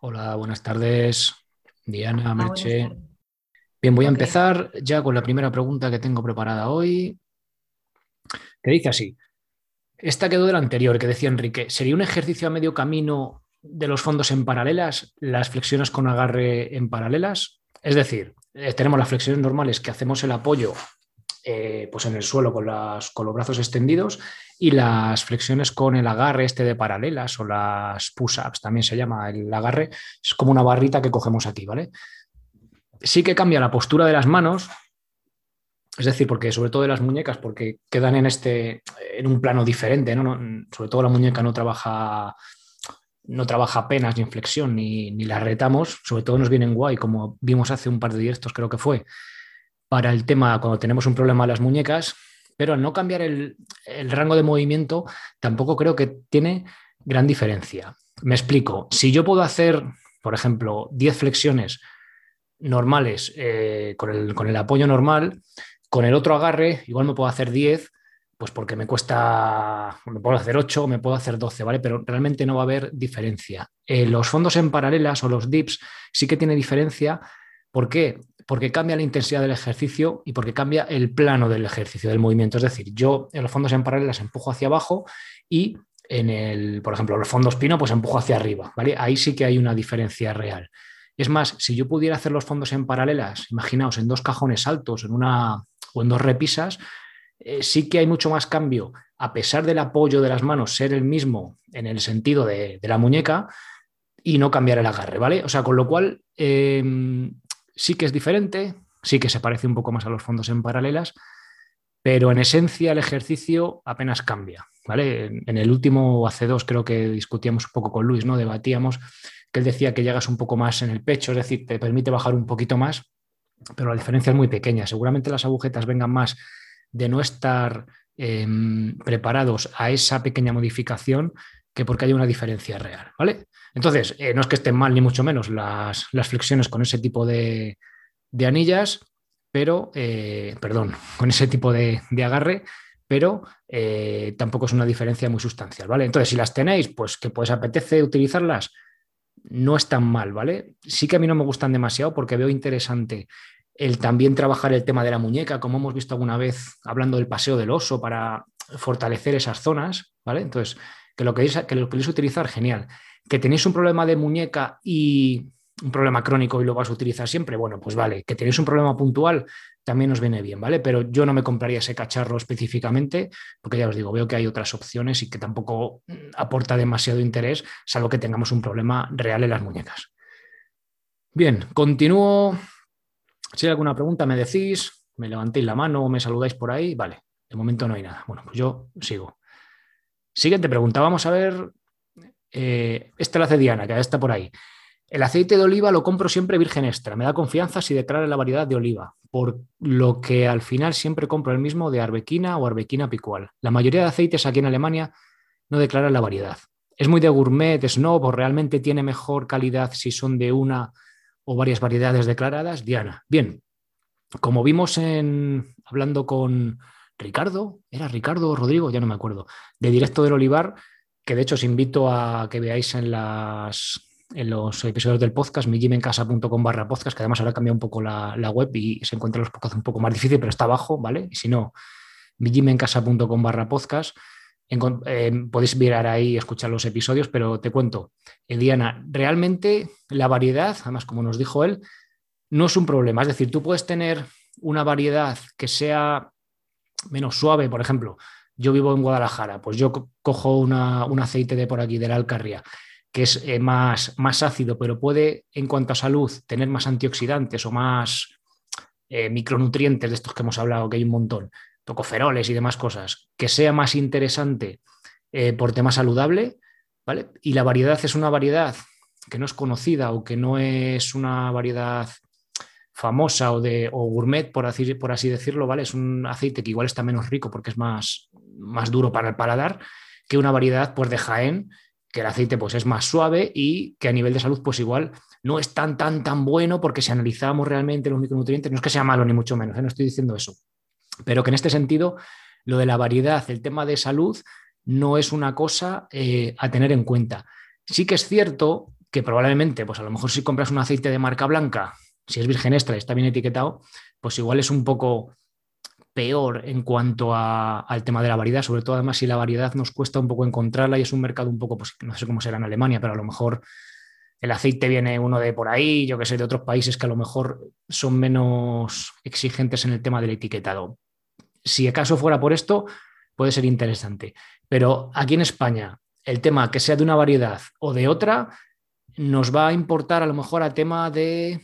Hola, buenas tardes, Diana, Merche. Bien, voy a empezar ya con la primera pregunta que tengo preparada hoy, que dice así. Esta quedó de la anterior, que decía Enrique. ¿Sería un ejercicio a medio camino de los fondos en paralelas, las flexiones con agarre en paralelas? Es decir, eh, tenemos las flexiones normales que hacemos el apoyo eh, pues en el suelo con, con los brazos extendidos y las flexiones con el agarre este de paralelas o las push-ups, también se llama el agarre, es como una barrita que cogemos aquí, ¿vale? Sí que cambia la postura de las manos, es decir, porque sobre todo de las muñecas, porque quedan en este, en un plano diferente, ¿no? sobre todo la muñeca no trabaja, no trabaja apenas ni en flexión ni, ni la retamos, sobre todo nos vienen guay, como vimos hace un par de directos, creo que fue, para el tema cuando tenemos un problema en las muñecas, pero al no cambiar el, rango de movimiento, tampoco creo que tiene gran diferencia. Me explico, si yo puedo hacer, por ejemplo, 10 flexiones normales eh, con, el, apoyo normal, con el otro agarre igual me puedo hacer 10, pues porque me cuesta, me puedo hacer 8 o me puedo hacer 12, ¿vale? Pero realmente no va a haber diferencia. Eh, los fondos en paralelas o los dips sí que tiene diferencia. ¿Por qué? Porque cambia la intensidad del ejercicio y porque cambia el plano del ejercicio, del movimiento. Es decir, yo en los fondos en paralelas empujo hacia abajo y en el, por ejemplo, los fondos pino, pues empujo hacia arriba, ¿vale? Ahí sí que hay una diferencia real. Es más, si yo pudiera hacer los fondos en paralelas, imaginaos, en dos cajones altos, en una o en dos repisas, eh, sí que hay mucho más cambio, a pesar del apoyo de las manos ser el mismo en el sentido de, la muñeca y no cambiar el agarre, ¿vale? O sea, con lo cual, em, sí que es diferente, sí que se parece un poco más a los fondos en paralelas, pero en esencia el ejercicio apenas cambia. ¿vale? En el último hace dos creo que discutíamos un poco con Luis, ¿no? Debatíamos que él decía que llegas un poco más en el pecho, es decir, te permite bajar un poquito más, pero la diferencia es muy pequeña. Seguramente las agujetas vengan más de no estar em, preparados a esa pequeña modificación que porque haya una diferencia real, ¿vale? Entonces, eh, no es que estén mal ni mucho menos las, flexiones con ese tipo de, anillas, pero, eh, perdón, con ese tipo de, agarre, pero eh, tampoco es una diferencia muy sustancial, ¿vale? Entonces, si las tenéis, pues que pues apetece utilizarlas, no es tan mal, ¿vale? Sí que a mí no me gustan demasiado porque veo interesante el también trabajar el tema de la muñeca, como hemos visto alguna vez hablando del paseo del oso para fortalecer esas zonas, ¿vale? Entonces, que lo queréis, que lo queréis utilizar, genial que tenéis un problema de muñeca y un problema crónico y lo vas a utilizar siempre, bueno, pues vale, que tenéis un problema puntual, también os viene bien, ¿vale? Pero yo no me compraría ese cacharro específicamente, porque ya os digo, veo que hay otras opciones y que tampoco aporta demasiado interés, salvo que tengamos un problema real en las muñecas. Bien, continúo. Si hay alguna pregunta, me decís, me levantéis la mano o me saludáis por ahí, vale, de momento no hay nada. Bueno, pues yo sigo. Siguiente pregunta, vamos a ver eh, esta la hace Diana, que está por ahí. El aceite de oliva lo compro siempre virgen extra. Me da confianza si declara la variedad de oliva, por lo que al final siempre compro el mismo de arbequina o arbequina picual. La mayoría de aceites aquí en Alemania no declaran la variedad. Es muy de gourmet, de snob o realmente tiene mejor calidad si son de una o varias variedades declaradas. Diana, bien, como vimos en hablando con Ricardo, era Ricardo o Rodrigo, ya no me acuerdo, de Directo del Olivar, que de hecho os invito a que veáis en, en los episodios del podcast, mijimencasa.com barra podcast, que además ahora cambia un poco la, web y se encuentran los podcasts un poco más difícil, pero está abajo, ¿vale? Y si no, mijimencasa.com barra podcast. Eh, podéis mirar ahí y escuchar los episodios, pero te cuento, eh, Diana, realmente la variedad, además como nos dijo él, no es un problema. Es decir, tú puedes tener una variedad que sea menos suave, por ejemplo, yo vivo en Guadalajara, pues yo cojo un aceite de por aquí, de la Alcarria, que es eh, más, más ácido, pero puede, en cuanto a salud, tener más antioxidantes o más eh, micronutrientes de estos que hemos hablado, que hay un montón, tocoferoles y demás cosas, que sea más interesante eh, por tema saludable, ¿vale? Y la variedad es una variedad que no es conocida o que no es una variedad famosa o de o gourmet, por así, por así decirlo, ¿vale? Es un aceite que igual está menos rico porque es más, más duro para el paladar que una variedad pues, de Jaén, que el aceite pues, es más suave y que a nivel de salud pues igual no es tan, tan, tan bueno porque si analizamos realmente los micronutrientes, no es que sea malo ni mucho menos, ¿eh? no estoy diciendo eso, pero que en este sentido lo de la variedad, el tema de salud, no es una cosa eh, a tener en cuenta. Sí que es cierto que probablemente, pues a lo mejor si compras un aceite de marca blanca, si es virgen extra y está bien etiquetado, pues igual es un poco peor en cuanto al tema de la variedad, sobre todo además si la variedad nos cuesta un poco encontrarla y es un mercado un poco, pues no sé cómo será en Alemania, pero a lo mejor el aceite viene uno de por ahí, yo que sé, de otros países que a lo mejor son menos exigentes en el tema del etiquetado. Si acaso fuera por esto, puede ser interesante. Pero aquí en España, el tema que sea de una variedad o de otra, nos va a importar a lo mejor a tema de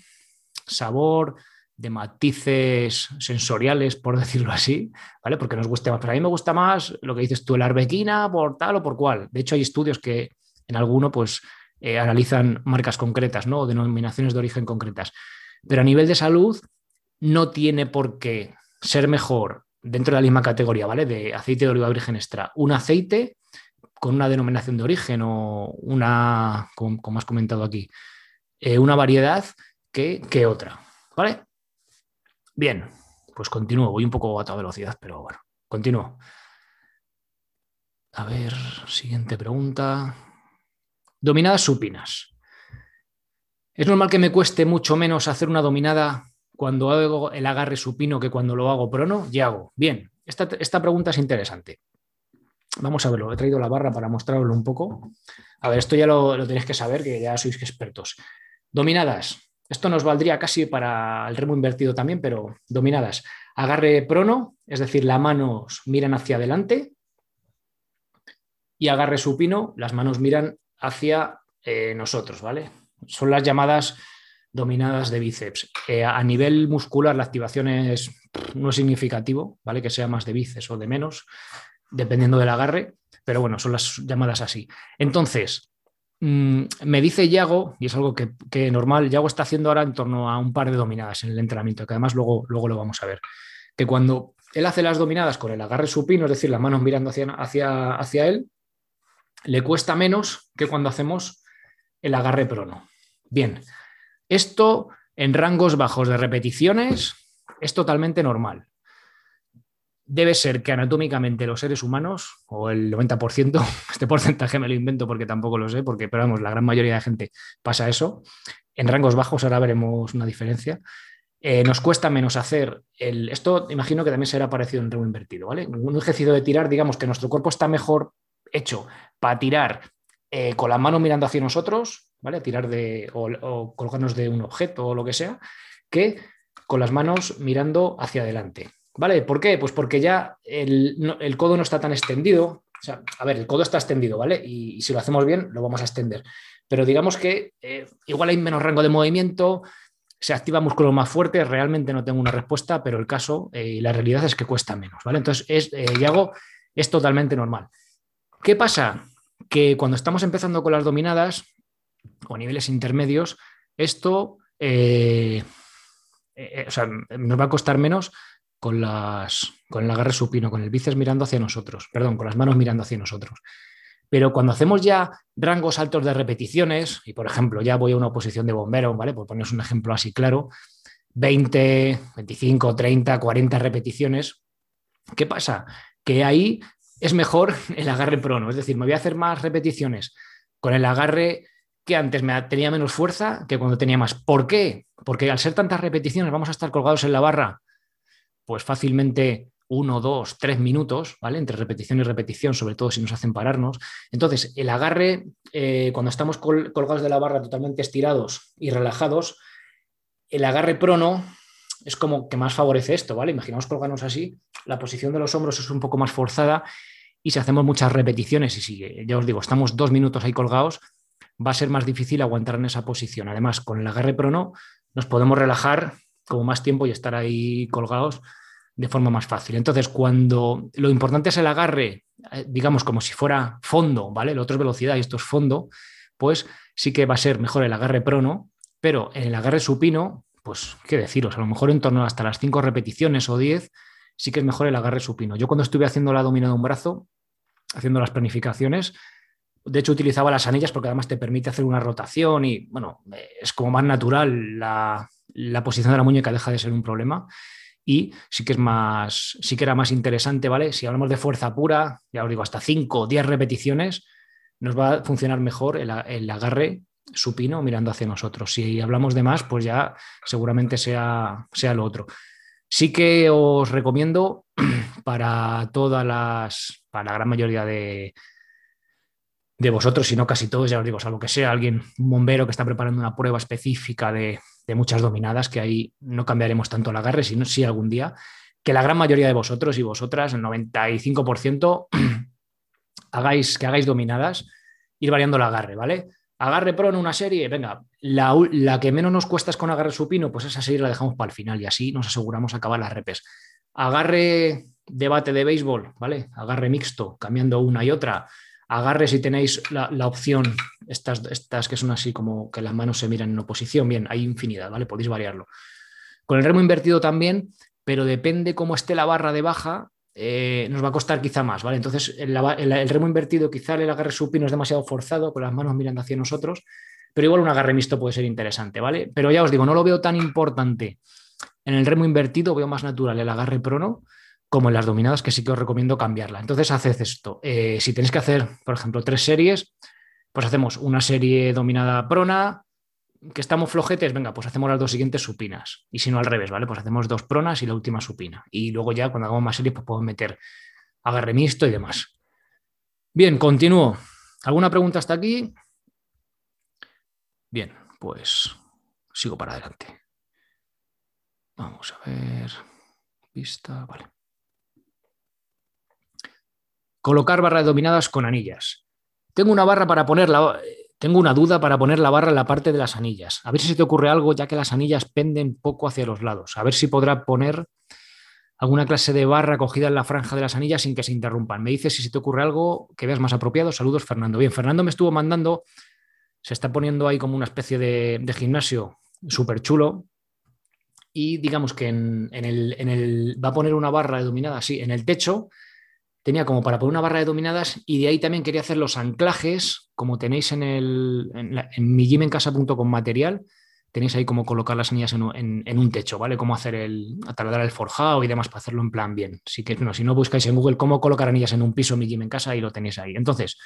sabor, de matices sensoriales, por decirlo así, ¿vale? Porque nos guste más. Pero a mí me gusta más lo que dices tú, la arbequina por tal o por cual. De hecho, hay estudios que en alguno, pues, eh, analizan marcas concretas, ¿no? O denominaciones de origen concretas. Pero a nivel de salud, no tiene por qué ser mejor dentro de la misma categoría, ¿vale? De aceite de oliva virgen extra. Un aceite con una denominación de origen o una, como, has comentado aquí, eh, una variedad que, otra, ¿vale? Bien, pues continúo. Voy un poco a toda velocidad, pero bueno, continúo. A ver, siguiente pregunta. Dominadas supinas. ¿Es normal que me cueste mucho menos hacer una dominada cuando hago el agarre supino que cuando lo hago prono? Ya hago. Bien, esta, esta pregunta es interesante. Vamos a verlo. He traído la barra para mostrarlo un poco. A ver, esto ya lo, tenéis que saber, que ya sois expertos. Dominadas. Esto nos valdría casi para el remo invertido también, pero dominadas. Agarre prono, es decir, las manos miran hacia adelante. Y agarre supino, las manos miran hacia eh, nosotros, ¿vale? Son las llamadas dominadas de bíceps. Eh, a nivel muscular la activación es, no es significativo, ¿vale? Que sea más de bíceps o de menos, dependiendo del agarre, pero bueno, son las llamadas así. Entonces, mm, me dice Yago, y es algo que, normal, Yago está haciendo ahora en torno a un par de dominadas en el entrenamiento, que además luego, luego lo vamos a ver, que cuando él hace las dominadas con el agarre supino, es decir, las manos mirando hacia, hacia, hacia él, le cuesta menos que cuando hacemos el agarre prono. Bien, esto en rangos bajos de repeticiones es totalmente normal. Debe ser que anatómicamente los seres humanos, o el 90%, este porcentaje me lo invento porque tampoco lo sé, porque pero vamos, la gran mayoría de gente pasa eso. En rangos bajos ahora veremos una diferencia. Eh, nos cuesta menos hacer el. Esto imagino que también será parecido en rango invertido, ¿vale? Un ejercicio de tirar, digamos que nuestro cuerpo está mejor hecho para tirar eh, con las manos mirando hacia nosotros, ¿vale? Tirar de, o, colgarnos de un objeto o lo que sea, que con las manos mirando hacia adelante. ¿Vale? ¿Por qué? Pues porque ya el, codo no está tan extendido. O sea, a ver, el codo está extendido, ¿vale? Y, si lo hacemos bien, lo vamos a extender. Pero digamos que eh, igual hay menos rango de movimiento, se activa músculos más fuertes, realmente no tengo una respuesta, pero el caso y eh, la realidad es que cuesta menos, ¿vale? Entonces, es, y hago, es totalmente normal. ¿Qué pasa? Que cuando estamos empezando con las dominadas o niveles intermedios, esto eh, eh, nos va a costar menos con, las, con el agarre supino, con el bíceps mirando hacia nosotros, perdón, con las manos mirando hacia nosotros. Pero cuando hacemos ya rangos altos de repeticiones, y por ejemplo, ya voy a una posición de bombero, ¿vale? Por poneros un ejemplo así claro, 20, 25, 30, 40 repeticiones, ¿qué pasa? Que ahí es mejor el agarre prono. Es decir, me voy a hacer más repeticiones con el agarre que antes me tenía menos fuerza que cuando tenía más. ¿Por qué? Porque al ser tantas repeticiones vamos a estar colgados en la barra, pues fácilmente uno, dos, tres minutos, ¿vale? Entre repetición y repetición, sobre todo si nos hacen pararnos. Entonces, el agarre, eh, cuando estamos colgados de la barra totalmente estirados y relajados, el agarre prono es como que más favorece esto, ¿vale? Imaginamos colgarnos así, la posición de los hombros es un poco más forzada y si hacemos muchas repeticiones y si, ya os digo, estamos dos minutos ahí colgados, va a ser más difícil aguantar en esa posición. Además, con el agarre prono nos podemos relajar como más tiempo y estar ahí colgados de forma más fácil. Entonces, cuando lo importante es el agarre, eh, digamos como si fuera fondo, ¿vale? Lo otro es velocidad y esto es fondo, pues sí que va a ser mejor el agarre prono, pero en el agarre supino, pues qué deciros, a lo mejor en torno hasta las cinco repeticiones o 10, sí que es mejor el agarre supino. Yo cuando estuve haciendo la domina de un brazo, haciendo las planificaciones. De hecho, utilizaba las anillas porque además te permite hacer una rotación y, bueno, es como más natural. La, posición de la muñeca deja de ser un problema y sí que es más, sí que era más interesante, ¿vale? Si hablamos de fuerza pura, ya os digo, hasta 5 o 10 repeticiones, nos va a funcionar mejor el, agarre supino mirando hacia nosotros. Si hablamos de más, pues ya seguramente sea, sea lo otro. Sí que os recomiendo para todas las, para la gran mayoría de, de vosotros, si no casi todos, ya os digo, salvo que sea alguien, un bombero que está preparando una prueba específica de, muchas dominadas, que ahí no cambiaremos tanto el agarre, sino sí algún día, que la gran mayoría de vosotros y vosotras, el 95%, hagáis, que hagáis dominadas, ir variando el agarre, ¿vale? Agarre pro en una serie, venga, la, que menos nos cuesta es con agarre supino, pues esa serie la dejamos para el final y así nos aseguramos acabar las repes. Agarre debate de béisbol, ¿vale? Agarre mixto, cambiando una y otra. Agarre si tenéis la, opción, estas, estas que son así como que las manos se miran en oposición, bien, hay infinidad, ¿vale? Podéis variarlo. Con el remo invertido también, pero depende cómo esté la barra de baja, eh, nos va a costar quizá más, ¿vale? Entonces, el, remo invertido, quizá el agarre supino es demasiado forzado, con las manos mirando hacia nosotros, pero igual un agarre mixto puede ser interesante, ¿vale? Pero ya os digo, no lo veo tan importante en el remo invertido, veo más natural el agarre prono como en las dominadas, que sí que os recomiendo cambiarla. Entonces, haced esto. Eh, si tenéis que hacer, por ejemplo, tres series, pues hacemos una serie dominada prona, que estamos flojetes, venga, pues hacemos las dos siguientes supinas. Y si no al revés, ¿vale? Pues hacemos dos pronas y la última supina. Y luego ya cuando hagamos más series, pues podemos meter agarre mixto y demás. Bien, continúo. ¿Alguna pregunta hasta aquí? Bien, pues sigo para adelante. Vamos a ver. Vista, vale. Colocar barras dominadas con anillas. Tengo una barra para ponerla tengo una duda para poner la barra en la parte de las anillas. A ver si se te ocurre algo, ya que las anillas penden poco hacia los lados. A ver si podrá poner alguna clase de barra cogida en la franja de las anillas sin que se interrumpan. Me dices si se te ocurre algo que veas más apropiado. Saludos, Fernando. Bien, Fernando me estuvo mandando, se está poniendo ahí como una especie de, gimnasio súper chulo. Y digamos que en, el, en, el, va a poner una barra dominada así en el techo tenía como para poner una barra de dominadas y de ahí también quería hacer los anclajes, como tenéis en, el, en, mi gym en casa.com material, tenéis ahí como colocar las anillas en, un techo, ¿vale? Cómo hacer el, atardar el forjado y demás para hacerlo en plan bien. Así que, no, si no buscáis en Google cómo colocar anillas en un piso, mi en casa, y lo tenéis ahí. Entonces,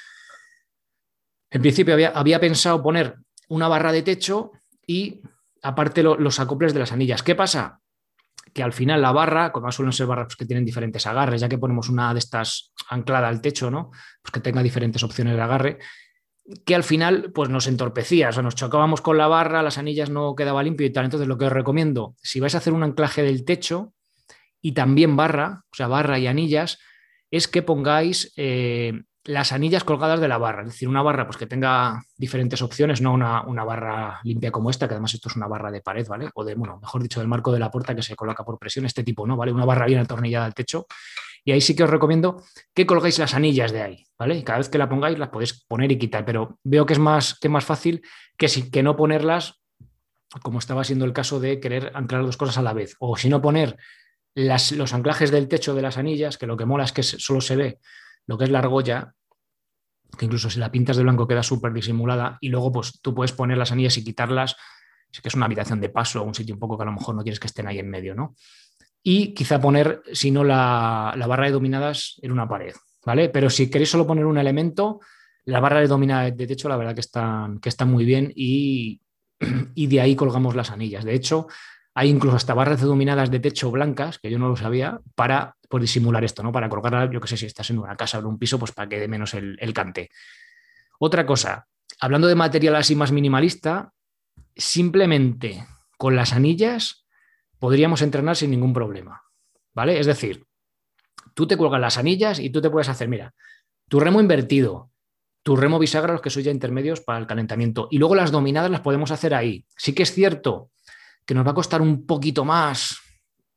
en principio había, había pensado poner una barra de techo y aparte los acoples de las anillas. ¿Qué pasa? Que al final la barra, como suelen ser barras que tienen diferentes agarres, ya que ponemos una de estas anclada al techo, ¿no? Pues que tenga diferentes opciones de agarre, que al final pues nos entorpecía, o nos chocábamos con la barra, las anillas no quedaba limpio y tal. Entonces, lo que os recomiendo, si vais a hacer un anclaje del techo y también barra, o sea, barra y anillas, es que pongáis eh, las anillas colgadas de la barra, es decir, una barra pues, que tenga diferentes opciones, no una, barra limpia como esta, que además esto es una barra de pared, ¿vale? O de, bueno, mejor dicho, del marco de la puerta que se coloca por presión, este tipo, ¿no? ¿Vale? Una barra bien atornillada al techo. Y ahí sí que os recomiendo que colgáis las anillas de ahí, ¿vale? Y cada vez que la pongáis las podéis poner y quitar, pero veo que es más, que más fácil que, si, que no ponerlas, como estaba siendo el caso de querer anclar dos cosas a la vez, o si no poner las, los anclajes del techo de las anillas, que lo que mola es que solo se ve lo que es la argolla, que incluso si la pintas de blanco queda súper disimulada y luego pues tú puedes poner las anillas y quitarlas, si que es una habitación de paso un sitio un poco que a lo mejor no quieres que estén ahí en medio, ¿no? Y quizá poner, si no, la, barra de dominadas en una pared, ¿vale? Pero si queréis solo poner un elemento, la barra de dominadas de techo, la verdad que están, que muy bien y, y de ahí colgamos las anillas. De hecho, hay incluso hasta barras dominadas de techo blancas, que yo no lo sabía, para por disimular esto, ¿no? Para colocar, yo qué sé, si estás en una casa o en un piso, pues para que dé menos el, cante. Otra cosa, hablando de material así más minimalista, simplemente con las anillas podríamos entrenar sin ningún problema, ¿vale? Es decir, tú te cuelgas las anillas y tú te puedes hacer, mira, tu remo invertido, tu remo bisagra, los que son ya intermedios para el calentamiento, y luego las dominadas las podemos hacer ahí. Sí que es cierto que nos va a costar un poquito más,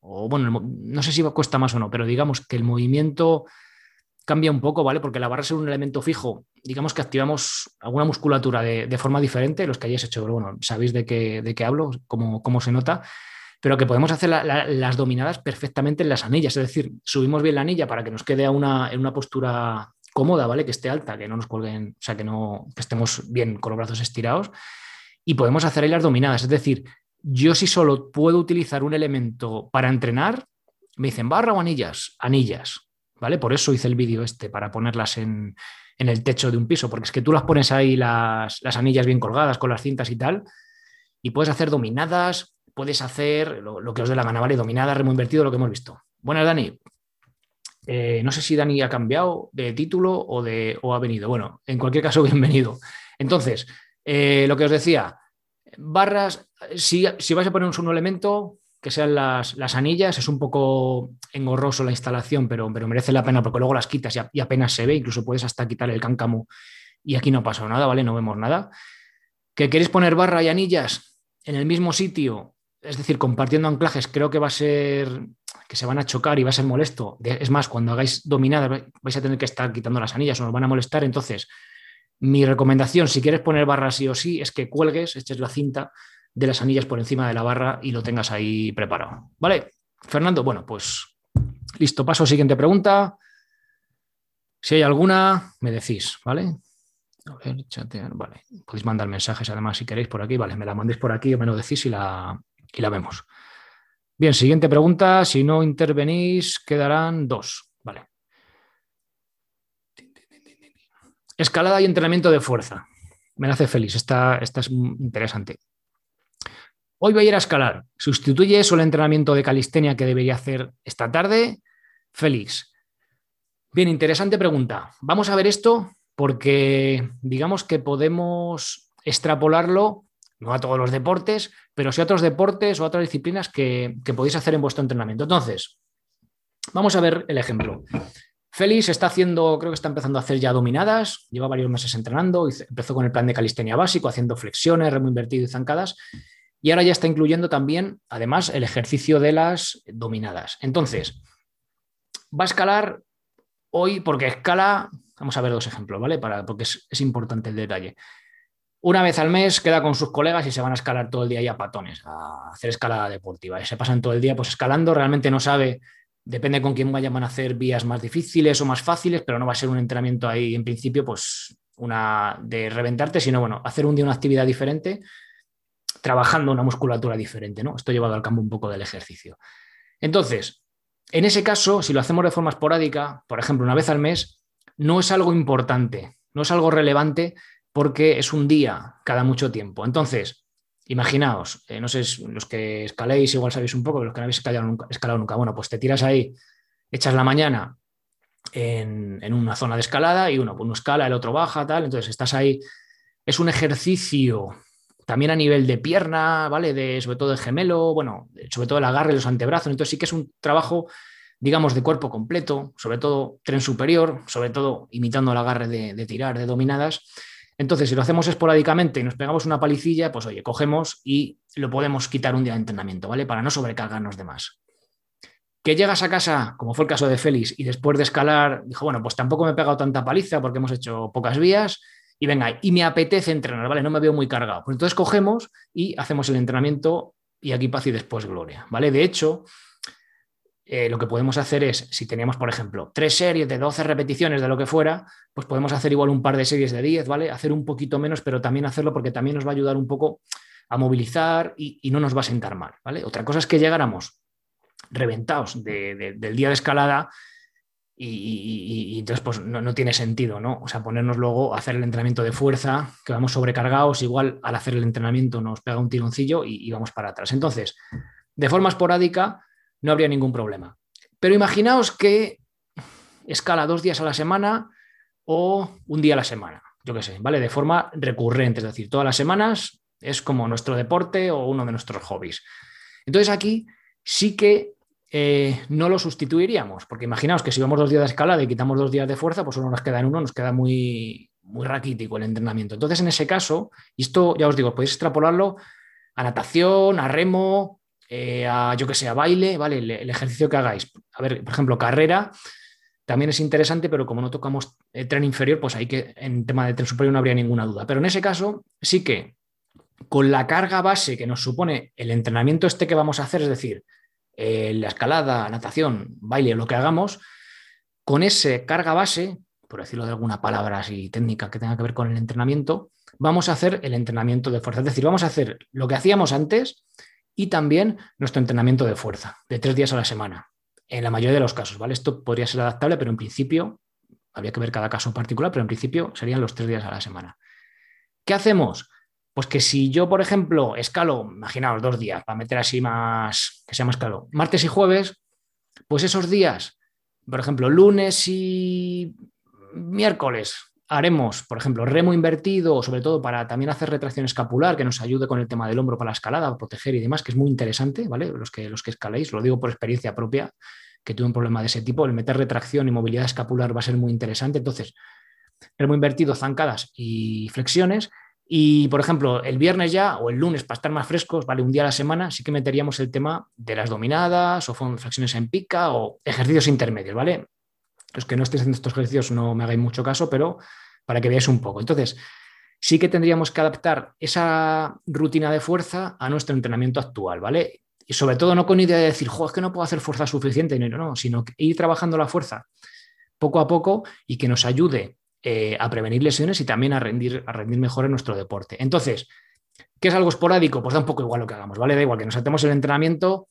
o bueno, no sé si cuesta más o no, pero digamos que el movimiento cambia un poco, ¿vale? Porque la barra es un elemento fijo, digamos que activamos alguna musculatura de, forma diferente, los que hayáis hecho, bueno, sabéis de qué, de qué hablo, cómo, cómo se nota, pero que podemos hacer las dominadas perfectamente en las anillas, es decir, subimos bien la anilla para que nos quede una, en una postura cómoda, ¿vale? Que esté alta, que no nos cuelguen, o sea, que, no, que estemos bien con los brazos estirados, y podemos hacer ahí las dominadas, es decir, yo si solo puedo utilizar un elemento para entrenar, me dicen barra o anillas, anillas, ¿vale? Por eso hice el vídeo este, para ponerlas en, el techo de un piso, porque es que tú las pones ahí las, las anillas bien colgadas con las cintas y tal, y puedes hacer dominadas, puedes hacer lo, que os dé la gana, ¿vale? Dominada, remo invertido, lo que hemos visto. Buenas, Dani. Eh, no sé si Dani ha cambiado de título o ha venido. Bueno, en cualquier caso, bienvenido. Entonces, eh, lo que os decía, barras, si, si vais a poner un solo elemento, que sean las, las, anillas, es un poco engorroso la instalación, pero, pero merece la pena porque luego las quitas y, apenas se ve, incluso puedes hasta quitar el cáncamo y aquí no pasa nada, ¿vale? No vemos nada. ¿Que queréis poner barra y anillas en el mismo sitio? Es decir, compartiendo anclajes, creo que va a ser que se van a chocar y va a ser molesto. Es más, cuando hagáis dominada vais a tener que estar quitando las anillas o nos van a molestar. Entonces, mi recomendación, si quieres poner barra sí o sí, es que cuelgues, eches la cinta de las anillas por encima de la barra y lo tengas ahí preparado. ¿Vale? Fernando, bueno, pues listo, paso a siguiente pregunta. Si hay alguna, me decís, ¿vale? A ver, chatear, vale. Podéis mandar mensajes además si queréis por aquí, vale, me la mandéis por aquí o me lo decís y la, y la vemos. Bien, siguiente pregunta. Si no intervenís, quedarán dos. Vale. Escalada y entrenamiento de fuerza. Me hace feliz. Esta, esta es interesante. Hoy voy a ir a escalar. ¿Sustituye eso el entrenamiento de calistenia que debería hacer esta tarde? Félix. Bien, interesante pregunta. Vamos a ver esto porque digamos que podemos extrapolarlo, no a todos los deportes, pero sí a otros deportes o a otras disciplinas que, que podéis hacer en vuestro entrenamiento. Entonces, vamos a ver el ejemplo. Félix está haciendo, creo que está empezando a hacer ya dominadas, lleva varios meses entrenando, empezó con el plan de calistenia básico, haciendo flexiones, remo invertido y zancadas, y ahora ya está incluyendo también, además, el ejercicio de las dominadas. Entonces, va a escalar hoy porque escala, vamos a ver dos ejemplos, ¿vale? Para, porque es, importante el detalle. Una vez al mes queda con sus colegas y se van a escalar todo el día ya a patones, a hacer escalada deportiva. Y se pasan todo el día pues escalando, realmente no sabe, depende con quién vayan a hacer vías más difíciles o más fáciles, pero no va a ser un entrenamiento ahí en principio, pues una de reventarte, sino bueno, hacer un día una actividad diferente trabajando una musculatura diferente, ¿no? Esto llevado al campo un poco del ejercicio. Entonces, en ese caso, si lo hacemos de forma esporádica, por ejemplo, una vez al mes, no es algo importante, no es algo relevante porque es un día cada mucho tiempo. Entonces, imaginaos, eh, no sé, los que escaléis igual sabéis un poco, pero los que no habéis escalado nunca, escalado nunca, bueno, pues te tiras ahí, echas la mañana en, una zona de escalada y uno, uno escala, el otro baja, tal, entonces estás ahí, es un ejercicio también a nivel de pierna, ¿vale? De, sobre todo de gemelo, bueno, sobre todo el agarre, los antebrazos. Entonces sí que es un trabajo, digamos, de cuerpo completo, sobre todo tren superior, sobre todo imitando el agarre de, tirar, de dominadas. Entonces, si lo hacemos esporádicamente y nos pegamos una palicilla, pues oye, cogemos y lo podemos quitar un día de entrenamiento, ¿vale? Para no sobrecargarnos de más. Que llegas a casa, como fue el caso de Félix, y después de escalar, dijo, bueno, pues tampoco me he pegado tanta paliza porque hemos hecho pocas vías, y venga, y me apetece entrenar, ¿vale? No me veo muy cargado. Pues entonces cogemos y hacemos el entrenamiento y aquí paz y después gloria, ¿vale? De hecho, eh, lo que podemos hacer es, si teníamos, por ejemplo, tres series de 12 repeticiones de lo que fuera, pues podemos hacer igual un par de series de 10, ¿vale? Hacer un poquito menos, pero también hacerlo porque también nos va a ayudar un poco a movilizar y, no nos va a sentar mal, ¿vale? Otra cosa es que llegáramos reventados del día de escalada y, entonces pues no, tiene sentido, ¿no? O sea, ponernos luego a hacer el entrenamiento de fuerza, que vamos sobrecargados, igual al hacer el entrenamiento nos pega un tironcillo y, vamos para atrás. Entonces, de forma esporádica no habría ningún problema. Pero imaginaos que escala dos días a la semana o un día a la semana, yo qué sé, ¿vale? De forma recurrente, es decir, todas las semanas es como nuestro deporte o uno de nuestros hobbies. Entonces aquí sí que eh, no lo sustituiríamos, porque imaginaos que si vamos dos días de escalada y quitamos dos días de fuerza, pues solo nos queda en uno, nos queda muy, muy raquítico el entrenamiento. Entonces, en ese caso, y esto ya os digo, podéis extrapolarlo a natación, a remo, eh, a yo que sé, a baile, ¿vale? El, ejercicio que hagáis. A ver, por ejemplo, carrera también es interesante, pero como no tocamos el tren inferior, pues ahí que en tema de tren superior no habría ninguna duda. Pero en ese caso, sí que con la carga base que nos supone el entrenamiento este que vamos a hacer, es decir, eh, la escalada, natación, baile, lo que hagamos, con ese carga base, por decirlo de alguna palabra así técnica que tenga que ver con el entrenamiento, vamos a hacer el entrenamiento de fuerza. Es decir, vamos a hacer lo que hacíamos antes y también nuestro entrenamiento de fuerza, de tres días a la semana, en la mayoría de los casos, ¿vale? Esto podría ser adaptable, pero en principio habría que ver cada caso en particular, pero en principio serían los tres días a la semana. ¿Qué hacemos? Pues que si yo, por ejemplo, escalo, imaginaos dos días, para meter así más, que sea más claro, martes y jueves, pues esos días, por ejemplo, lunes y miércoles, haremos, por ejemplo, remo invertido, sobre todo para también hacer retracción escapular, que nos ayude con el tema del hombro para la escalada, proteger y demás, que es muy interesante, ¿vale? Los que, los que escaléis, lo digo por experiencia propia, que tuve un problema de ese tipo, el meter retracción y movilidad escapular va a ser muy interesante. Entonces, remo invertido, zancadas y flexiones. Y, por ejemplo, el viernes ya o el lunes, para estar más frescos, ¿vale? Un día a la semana, sí que meteríamos el tema de las dominadas o flexiones en pica o ejercicios intermedios, ¿vale? Los que no estéis haciendo estos ejercicios no me hagáis mucho caso, pero para que veáis un poco. Entonces, sí que tendríamos que adaptar esa rutina de fuerza a nuestro entrenamiento actual, ¿vale? Y sobre todo no con idea de decir, jo, es que no puedo hacer fuerza suficiente, no, no, sino ir trabajando la fuerza poco a poco y que nos ayude eh, a prevenir lesiones y también a rendir, a rendir mejor en nuestro deporte. Entonces, ¿qué es algo esporádico? Pues da un poco igual lo que hagamos, ¿vale? Da igual que nos saltemos el entrenamiento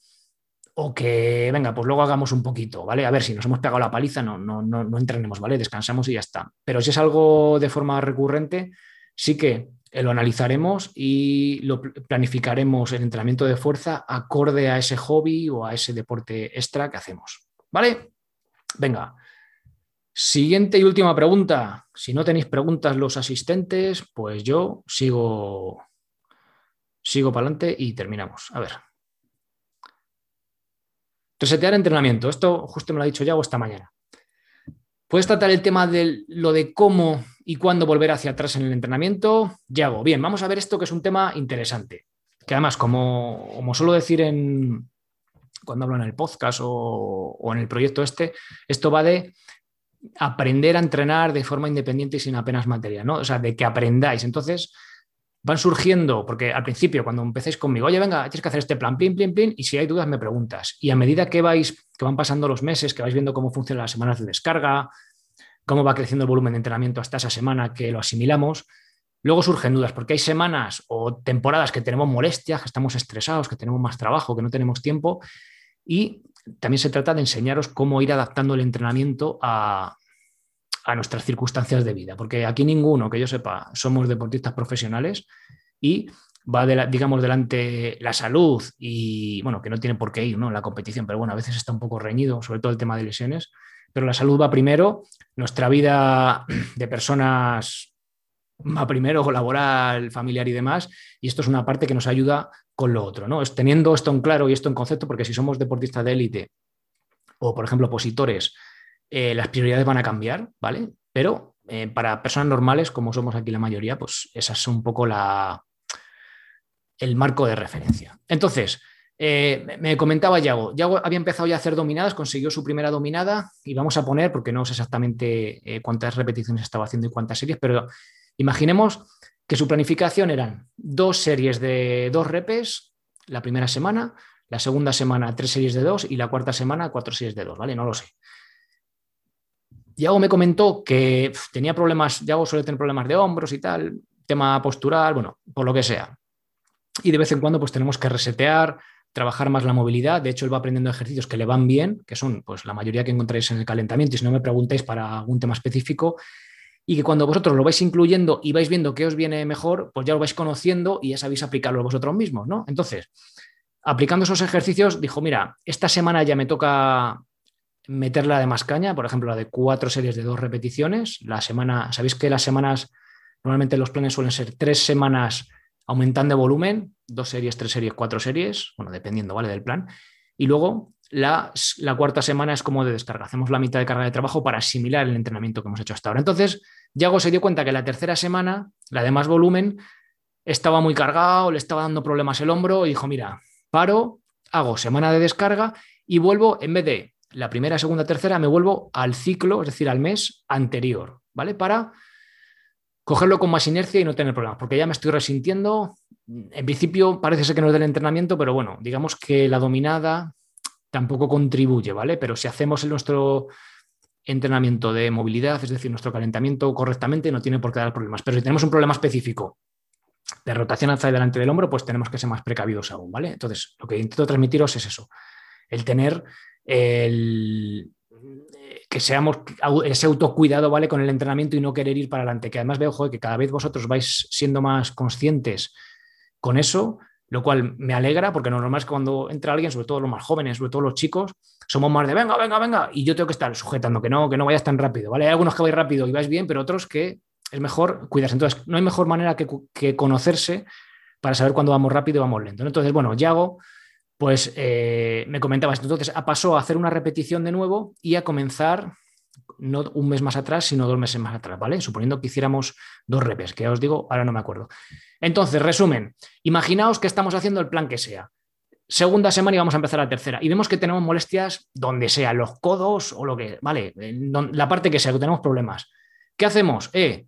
o que, venga, pues luego hagamos un poquito, ¿vale? A ver, si nos hemos pegado la paliza, no, no, no, no entrenemos, ¿vale? Descansamos y ya está. Pero si es algo de forma recurrente, sí que lo analizaremos y lo planificaremos el entrenamiento de fuerza acorde a ese hobby o a ese deporte extra que hacemos, ¿vale? Venga. Siguiente y última pregunta. Si no tenéis preguntas los asistentes, pues yo sigo, sigo para adelante y terminamos. A ver. Resetear entrenamiento. Esto justo me lo ha dicho ya esta mañana. ¿Puedes tratar el tema de lo de cómo y cuándo volver hacia atrás en el entrenamiento? Yago, bien, vamos a ver esto que es un tema interesante. Que además, como, como suelo decir en, cuando hablo en el podcast o, o, en el proyecto este, esto va de aprender a entrenar de forma independiente y sin apenas materia, ¿no? O sea, de que aprendáis. Entonces, van surgiendo, porque al principio, cuando empecéis conmigo, oye, venga, tienes que hacer este plan, plin, plin, plin, y si hay dudas me preguntas. Y a medida que vais, que van pasando los meses, que vais viendo cómo funcionan las semanas de descarga, cómo va creciendo el volumen de entrenamiento hasta esa semana que lo asimilamos, luego surgen dudas, porque hay semanas o temporadas que tenemos molestias, que estamos estresados, que tenemos más trabajo, que no tenemos tiempo, y también se trata de enseñaros cómo ir adaptando el entrenamiento a, nuestras circunstancias de vida, porque aquí ninguno, que yo sepa, somos deportistas profesionales y va, de digamos, delante la salud y, bueno, que no tiene por qué ir, ¿no? La competición, pero bueno, a veces está un poco reñido, sobre todo el tema de lesiones, pero la salud va primero, nuestra vida de personas va primero, laboral, familiar y demás, y esto es una parte que nos ayuda con lo otro, ¿no? Es teniendo esto en claro y esto en concepto, porque si somos deportistas de élite o, por ejemplo, opositores, eh, las prioridades van a cambiar, ¿vale? Pero eh, para personas normales, como somos aquí la mayoría, pues esa es un poco la, el marco de referencia. Entonces, eh, me comentaba Yago, Yago había empezado ya a hacer dominadas, consiguió su primera dominada y vamos a poner, porque no sé exactamente cuántas repeticiones estaba haciendo y cuántas series, pero imaginemos que su planificación eran dos series de dos repes la primera semana, la segunda semana tres series de dos y la cuarta semana cuatro series de dos, ¿vale? No lo sé. Yago me comentó que tenía problemas, Yago suele tener problemas de hombros y tal, tema postural, bueno, por lo que sea. Y de vez en cuando pues tenemos que resetear, trabajar más la movilidad. De hecho, él va aprendiendo ejercicios que le van bien, que son pues la mayoría que encontráis en el calentamiento. Y si no me preguntáis para algún tema específico, y que cuando vosotros lo vais incluyendo y vais viendo qué os viene mejor, pues ya lo vais conociendo y ya sabéis aplicarlo vosotros mismos, ¿no? Entonces, aplicando esos ejercicios, dijo, mira, esta semana ya me toca meterla de más caña, por ejemplo, la de cuatro series de dos repeticiones. La semana, sabéis que las semanas, normalmente los planes suelen ser tres semanas aumentando volumen, dos series, tres series, cuatro series, bueno, dependiendo, ¿vale? Del plan. Y luego la, la, cuarta semana es como de descarga. Hacemos la mitad de carga de trabajo para asimilar el entrenamiento que hemos hecho hasta ahora. Entonces, Yago se dio cuenta que la tercera semana, la de más volumen, estaba muy cargado, le estaba dando problemas el hombro y dijo, mira, paro, hago semana de descarga y vuelvo, en vez de la primera, segunda, tercera, me vuelvo al ciclo, es decir, al mes anterior, ¿vale? Para cogerlo con más inercia y no tener problemas, porque ya me estoy resintiendo. En principio parece ser que no es del entrenamiento, pero bueno, digamos que la dominada tampoco contribuye, ¿vale? Pero si hacemos nuestro entrenamiento de movilidad, es decir, nuestro calentamiento correctamente, no tiene por qué dar problemas. Pero si tenemos un problema específico de rotación hacia delante del hombro, pues tenemos que ser más precavidos aún, ¿vale? Entonces, lo que intento transmitiros es eso, el tener el, que seamos ese autocuidado, ¿vale? Con el entrenamiento y no querer ir para adelante. Que además veo, que cada vez vosotros vais siendo más conscientes con eso, lo cual me alegra, porque lo normal es que cuando entra alguien, sobre todo los más jóvenes, sobre todo los chicos, somos más de venga, venga, venga, y yo tengo que estar sujetando, que no, que no vayas tan rápido, ¿vale? Hay algunos que vais rápido y vais bien, pero otros que es mejor cuidarse. Entonces, no hay mejor manera que, conocerse para saber cuándo vamos rápido y vamos lento. Entonces, bueno, Yago, pues eh, me comentabas, entonces pasó a hacer una repetición de nuevo y a comenzar no un mes más atrás, sino dos meses más atrás, ¿vale? Suponiendo que hiciéramos dos repes, que ya os digo, ahora no me acuerdo. Entonces, resumen, imaginaos que estamos haciendo el plan que sea. Segunda semana y vamos a empezar la tercera. Y vemos que tenemos molestias donde sea, los codos o lo que, ¿vale? La parte que sea, que tenemos problemas. ¿Qué hacemos? Eh,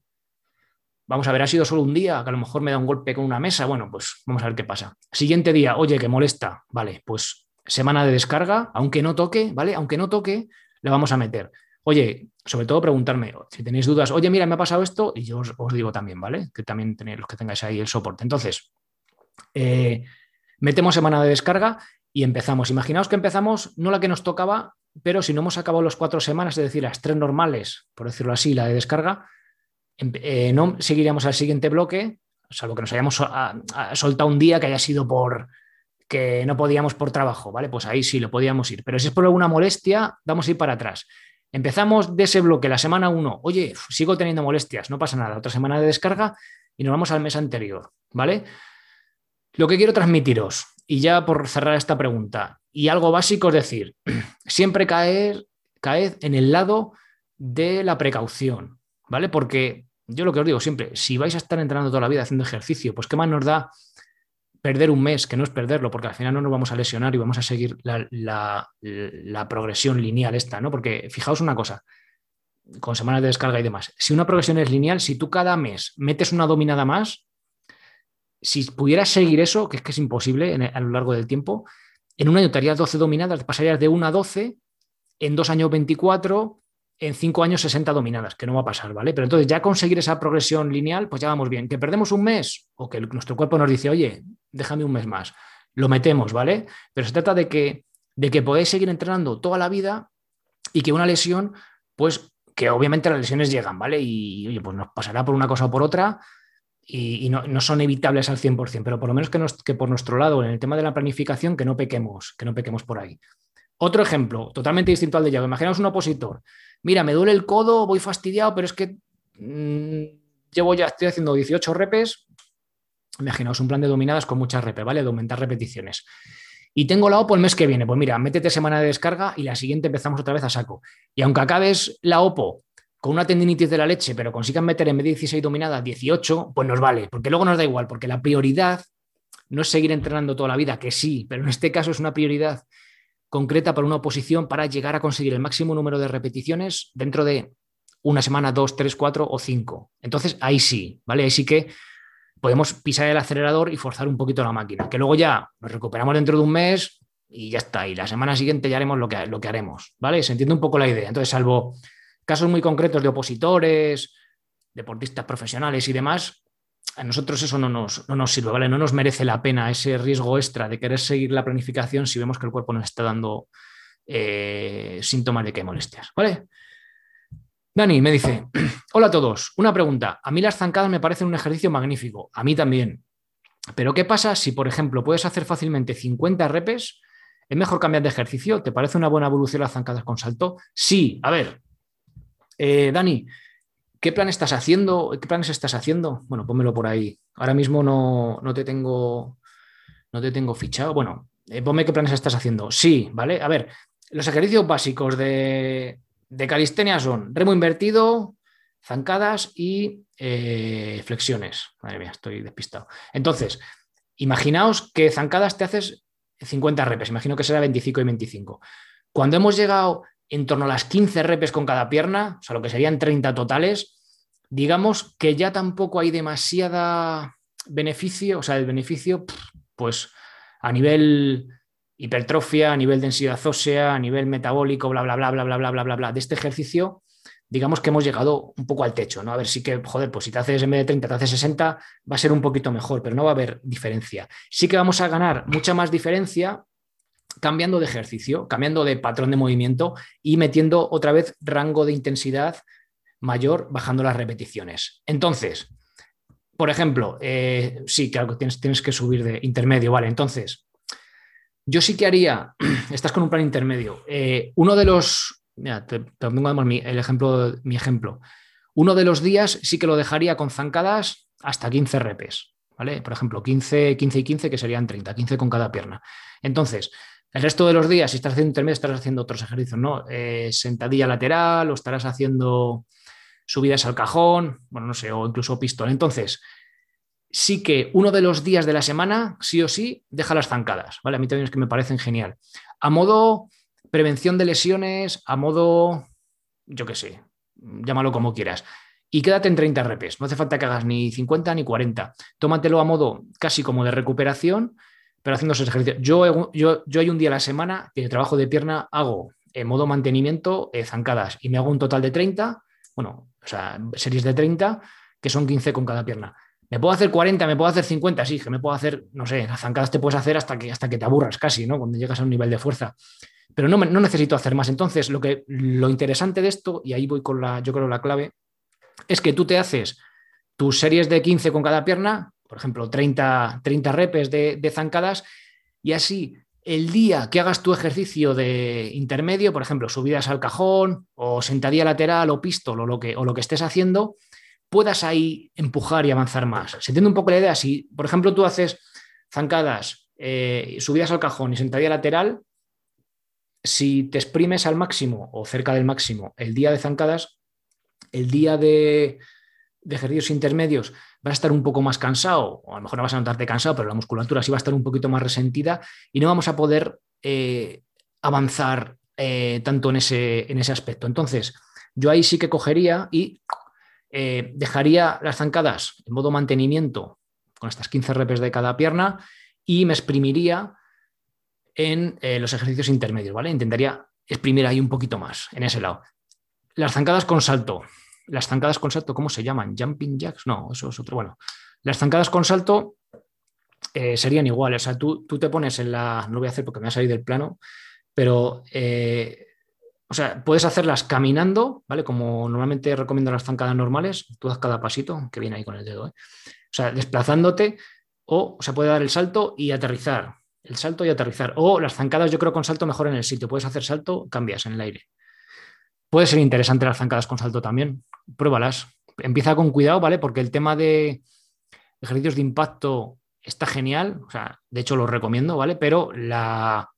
vamos a ver, ha sido solo un día, que a lo mejor me da un golpe con una mesa. Bueno, pues vamos a ver qué pasa. Siguiente día, oye, que molesta. Vale, pues semana de descarga, aunque no toque, ¿vale? Aunque no toque, le vamos a meter. Oye, sobre todo preguntarme, si tenéis dudas, oye, mira, me ha pasado esto, y yo os, digo también, ¿vale? Que también tenéis los que tengáis ahí el soporte. Entonces, eh, metemos semana de descarga y empezamos. Imaginaos que empezamos, no la que nos tocaba, pero si no hemos acabado las cuatro semanas, es decir, las tres normales, por decirlo así, la de descarga, eh, no seguiríamos al siguiente bloque, salvo que nos hayamos soltado un día que haya sido por que no podíamos por trabajo, ¿vale? Pues ahí sí lo podíamos ir. Pero si es por alguna molestia, vamos a ir para atrás. Empezamos de ese bloque la semana 1, oye, sigo teniendo molestias, no pasa nada, otra semana de descarga y nos vamos al mes anterior, ¿vale? Lo que quiero transmitiros, y ya por cerrar esta pregunta, y algo básico es decir, siempre caer, caed en el lado de la precaución, ¿vale? Porque yo lo que os digo siempre, si vais a estar entrenando toda la vida haciendo ejercicio, pues qué más nos da perder un mes, que no es perderlo, porque al final no nos vamos a lesionar y vamos a seguir la, progresión lineal esta, ¿no? Porque fijaos una cosa, con semanas de descarga y demás, si una progresión es lineal, si tú cada mes metes una dominada más, si pudieras seguir eso, que es que es imposible a lo largo del tiempo, en un año te harías 12 dominadas, pasarías de 1 a 12, en dos años 24, en cinco años 60 dominadas, que no va a pasar, ¿vale? Pero entonces ya conseguir esa progresión lineal, pues ya vamos bien. Que perdemos un mes o que nuestro cuerpo nos dice, oye, déjame un mes más, lo metemos, ¿vale? Pero se trata de que, de que podáis seguir entrenando toda la vida y que una lesión, pues que obviamente las lesiones llegan, ¿vale? Y oye, pues nos pasará por una cosa o por otra y, no, son evitables al 100%, pero por lo menos que, que por nuestro lado, en el tema de la planificación, que no pequemos, que no pequemos por ahí. Otro ejemplo, totalmente distinto al de Yago. Imaginaos un opositor. Mira, me duele el codo, voy fastidiado, pero es que mm, llevo ya, estoy haciendo 18 repes. Imaginaos un plan de dominadas con muchas repes, ¿vale? De aumentar repeticiones. Y tengo la OPO el mes que viene. Pues mira, métete semana de descarga y la siguiente empezamos otra vez a saco. Y aunque acabes la OPO con una tendinitis de la leche, pero consigan meter en vez de 16 dominadas 18, pues nos vale, porque luego nos da igual, porque la prioridad no es seguir entrenando toda la vida, que sí, pero en este caso es una prioridad concreta para una oposición para llegar a conseguir el máximo número de repeticiones dentro de una semana, dos, tres, cuatro o cinco. Entonces ahí sí, ¿vale? Ahí sí que podemos pisar el acelerador y forzar un poquito la máquina, que luego ya nos recuperamos dentro de un mes y ya está. Y la semana siguiente ya haremos lo que, lo que haremos, ¿vale? Se entiende un poco la idea. Entonces, salvo casos muy concretos de opositores, deportistas profesionales y demás, a nosotros eso no nos, no nos, sirve, ¿vale? No nos merece la pena ese riesgo extra de querer seguir la planificación si vemos que el cuerpo nos está dando eh, síntomas de que hay molestias, ¿vale? Dani me dice, hola a todos, una pregunta. A mí las zancadas me parecen un ejercicio magnífico, a mí también. Pero ¿qué pasa si, por ejemplo, puedes hacer fácilmente 50 repes? ¿Es mejor cambiar de ejercicio? ¿Te parece una buena evolución las zancadas con salto? Sí, a ver, eh, Dani, ¿Qué plan estás haciendo? ¿Qué planes estás haciendo? Bueno, pónmelo por ahí. Ahora mismo no, te tengo no te tengo fichado. Bueno, eh, ponme qué planes estás haciendo. Sí, ¿vale? A ver, los ejercicios básicos de, calistenia son remo invertido, zancadas y eh, flexiones. Madre mía, estoy despistado. Entonces, imaginaos que zancadas te haces 50 repes, imagino que será 25 y 25. Cuando hemos llegado en torno a las 15 repes con cada pierna, o sea, lo que serían 30 totales, digamos que ya tampoco hay demasiada beneficio, o sea, el beneficio, pues a nivel hipertrofia, a nivel densidad ósea, a nivel metabólico, bla, bla, bla, bla, bla, bla, bla, bla, bla, de este ejercicio, digamos que hemos llegado un poco al techo, ¿no? A ver, sí que, joder, pues si te haces en vez de 30, te haces 60, va a ser un poquito mejor, pero no va a haber diferencia. Sí que vamos a ganar mucha más diferencia cambiando de ejercicio, cambiando de patrón de movimiento y metiendo otra vez rango de intensidad mayor, bajando las repeticiones. Entonces, por ejemplo, eh, sí, claro, tienes, tienes que subir de intermedio, vale, entonces, yo sí que haría, estás con un plan intermedio, eh, uno de los, mira, te, pongo mi, el ejemplo, mi ejemplo, uno de los días sí que lo dejaría con zancadas hasta 15 repes, ¿vale? Por ejemplo, 15, 15 y 15, que serían 30, 15 con cada pierna. Entonces, el resto de los días, si estás haciendo intermedio, estarás haciendo otros ejercicios, ¿no? Eh, sentadilla lateral o estarás haciendo subidas al cajón, bueno, no sé, o incluso pistol. Entonces, sí que uno de los días de la semana, sí o sí, deja las zancadas, ¿vale? A mí también es que me parecen genial. A modo prevención de lesiones, a modo, yo qué sé, llámalo como quieras. Y quédate en 30 repes, no hace falta que hagas ni 50 ni 40. Tómatelo a modo casi como de recuperación, pero haciendo esos ejercicios. Yo, yo, yo hay un día a la semana que trabajo de pierna, hago en modo mantenimiento eh, zancadas y me hago un total de 30, bueno, o sea, series de 30, que son 15 con cada pierna. ¿Me puedo hacer 40? ¿Me puedo hacer 50? Sí, que me puedo hacer, no sé, las zancadas te puedes hacer hasta que, hasta que te aburras casi, ¿no? Cuando llegas a un nivel de fuerza. Pero no, no necesito hacer más. Entonces, lo, que, lo interesante de esto, y ahí voy con la, yo creo, la clave, es que tú te haces tus series de 15 con cada pierna, por ejemplo, 30, 30 repes de, de zancadas, y así el día que hagas tu ejercicio de intermedio, por ejemplo, subidas al cajón o sentadilla lateral o pistol o lo que, o lo que estés haciendo, puedas ahí empujar y avanzar más. Se entiende un poco la idea. Si, por ejemplo, tú haces zancadas, eh, subidas al cajón y sentadilla lateral, si te exprimes al máximo o cerca del máximo el día de zancadas, el día de, ejercicios intermedios vas a estar un poco más cansado, o a lo mejor no vas a notarte cansado, pero la musculatura sí va a estar un poquito más resentida y no vamos a poder eh, avanzar eh, tanto en ese, en ese aspecto. Entonces, yo ahí sí que cogería y eh, dejaría las zancadas en modo mantenimiento con estas 15 repes de cada pierna y me exprimiría en los ejercicios intermedios, ¿vale? Intentaría exprimir ahí un poquito más en ese lado. Las zancadas con salto. Las zancadas con salto, ¿cómo se llaman? ¿Jumping jacks? No, eso es otro. Bueno, las zancadas con salto eh, serían iguales. O sea, tú, tú, te pones en la. No lo voy a hacer porque me va a salir del plano, pero o sea, puedes hacerlas caminando, ¿vale? Como normalmente recomiendo las zancadas normales, tú das cada pasito, que viene ahí con el dedo, ¿eh? O sea, desplazándote, o se puede dar el salto y aterrizar. El salto y aterrizar. O las zancadas, yo creo con salto mejor en el sitio. Puedes hacer salto, cambias en el aire. Puede ser interesante las zancadas con salto también. Pruébalas. Empieza con cuidado, ¿vale? Porque el tema de ejercicios de impacto está genial. O sea, de hecho lo recomiendo, ¿vale? Pero la,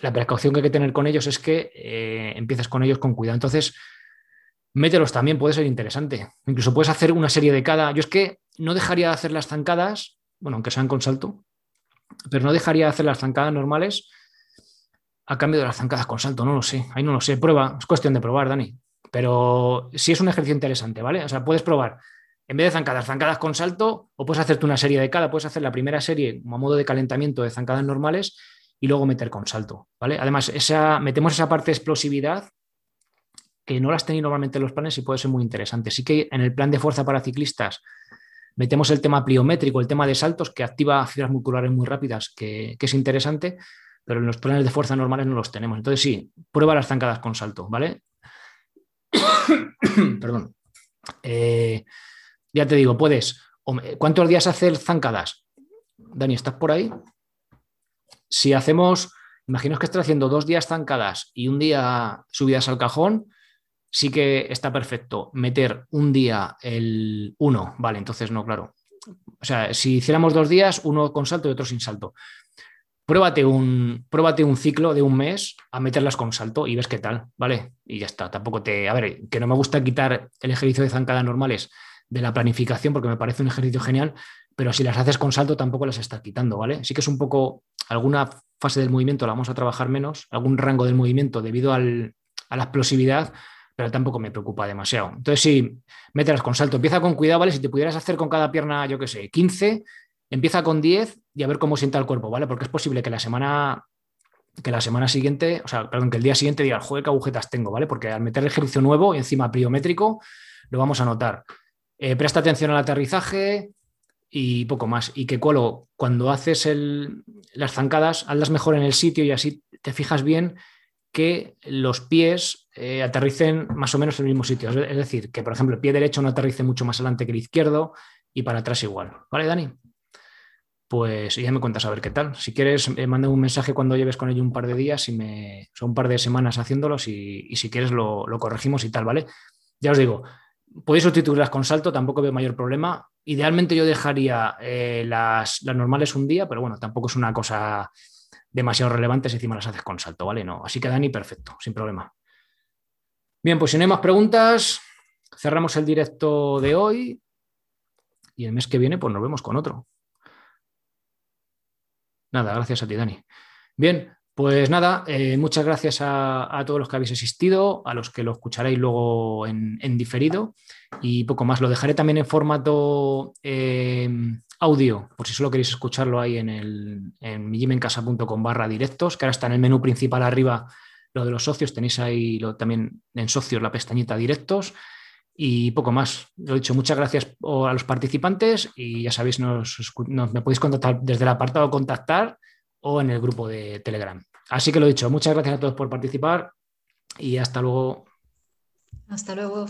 la precaución que hay que tener con ellos es que eh, empieces con ellos con cuidado. Entonces, mételos también, puede ser interesante. Incluso puedes hacer una serie de cada. Yo es que no dejaría de hacer las zancadas, bueno, aunque sean con salto, pero no dejaría de hacer las zancadas normales a cambio de las zancadas con salto, no lo sé, ahí no lo sé, prueba, es cuestión de probar, Dani. Pero sí es un ejercicio interesante, ¿vale? O sea, puedes probar, en vez de zancadas, zancadas con salto, o puedes hacerte una serie de cada, puedes hacer la primera serie a modo de calentamiento de zancadas normales y luego meter con salto, ¿vale? Además, esa, metemos esa parte de explosividad que no las tenéis normalmente en los planes y puede ser muy interesante. Sí que en el plan de fuerza para ciclistas metemos el tema pliométrico, el tema de saltos, que activa fibras musculares muy rápidas, que, es interesante, pero en los planes de fuerza normales no los tenemos. Entonces sí, prueba las zancadas con salto, ¿vale? Perdón. Eh, ya te digo, puedes. ¿Cuántos días hacer zancadas? Dani, ¿estás por ahí? si hacemos, imaginaos que estás haciendo dos días zancadas y un día subidas al cajón, sí que está perfecto meter un día el uno, vale, entonces no, claro. O sea, si hiciéramos dos días, uno con salto y otro sin salto. Pruébate un, pruébate un ciclo de un mes a meterlas con salto y ves qué tal, ¿vale? Y ya está. Tampoco te. A ver, que no me gusta quitar el ejercicio de zancada normales de la planificación porque me parece un ejercicio genial, pero si las haces con salto tampoco las estás quitando, ¿vale? Sí que es un poco, alguna fase del movimiento la vamos a trabajar menos, algún rango del movimiento debido a la explosividad, pero tampoco me preocupa demasiado. Entonces sí, mételas con salto, empieza con cuidado, ¿vale? Si te pudieras hacer con cada pierna, yo qué sé, 15, empieza con 10 y a ver cómo sienta el cuerpo, ¿vale? Porque es posible que la semana que la semana siguiente, o sea, perdón, que el día siguiente diga, joder, qué agujetas tengo, ¿vale? Porque al meter el ejercicio nuevo y encima pliométrico, lo vamos a notar. Eh, presta atención al aterrizaje, y poco más. Y que cuando haces las zancadas, hazlas mejor en el sitio y así te fijas bien que los pies eh, aterricen más o menos en el mismo sitio. Es decir, que por ejemplo el pie derecho no aterrice mucho más adelante que el izquierdo y para atrás igual. ¿Vale, Dani? Pues ya me cuentas a ver qué tal. Si quieres, eh, manda un mensaje cuando lleves con ello un par de días y me, son un par de semanas haciéndolos y, si quieres lo, corregimos y tal, ¿vale? Ya os digo, podéis sustituirlas con salto, tampoco veo mayor problema. Idealmente yo dejaría eh, las, las normales un día, pero bueno, tampoco es una cosa demasiado relevantes, encima las haces con salto, ¿vale? No, así que Dani, perfecto, sin problema. Bien, pues si no hay más preguntas, cerramos el directo de hoy y el mes que viene pues nos vemos con otro. Nada, gracias a ti, Dani. Bien, pues nada, eh, muchas gracias a, todos los que habéis asistido, a los que lo escucharéis luego en, diferido y poco más. Lo dejaré también en formato eh, audio, por si solo queréis escucharlo ahí en, el, en barra directos, que ahora está en el menú principal arriba lo de los socios, tenéis ahí lo, también en socios la pestañita directos y poco más. Lo dicho, muchas gracias a los participantes y ya sabéis, nos, me podéis contactar desde el apartado contactar o en el grupo de Telegram. Así que lo dicho, muchas gracias a todos por participar y hasta luego. Hasta luego.